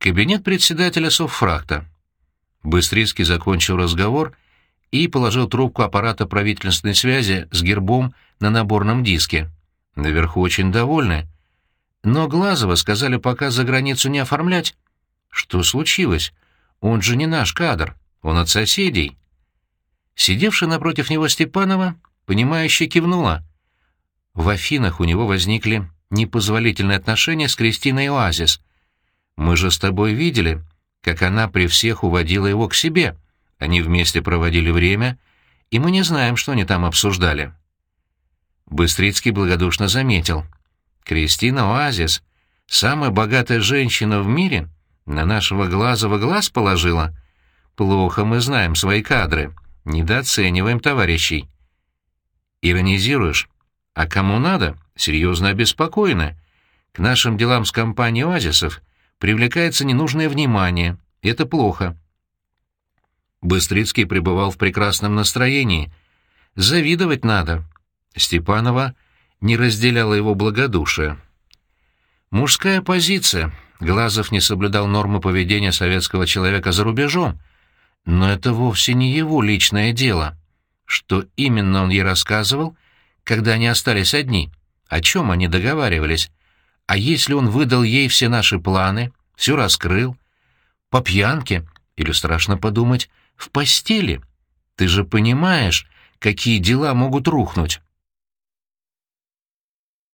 Кабинет председателя Совфракта. Быстрицкий закончил разговор и положил трубку аппарата правительственной связи с гербом на наборном диске. Наверху очень довольны. Но Глазова сказали пока за границу не оформлять. Что случилось? Он же не наш кадр, он от соседей. Сидевшая напротив него Степанова, понимающе кивнула. В Афинах у него возникли непозволительные отношения с Кристиной Оазис. Мы же с тобой видели, как она при всех уводила его к себе. Они вместе проводили время, и мы не знаем, что они там обсуждали. Быстрицкий благодушно заметил. Кристина Оазис, самая богатая женщина в мире, на нашего глаза во глаз положила. Плохо мы знаем свои кадры, недооцениваем товарищей. Иронизируешь? А кому надо, серьезно обеспокоены. К нашим делам с компанией «Оазисов» привлекается ненужное внимание. Это плохо. Быстрицкий пребывал в прекрасном настроении. Завидовать надо. Степанова не разделяла его благодушие. Мужская позиция. Глазов не соблюдал нормы поведения советского человека за рубежом. Но это вовсе не его личное дело. Что именно он ей рассказывал, когда они остались одни? О чем они договаривались? А если он выдал ей все наши планы, все раскрыл? По пьянке? Или, страшно подумать, в постели? Ты же понимаешь, какие дела могут рухнуть?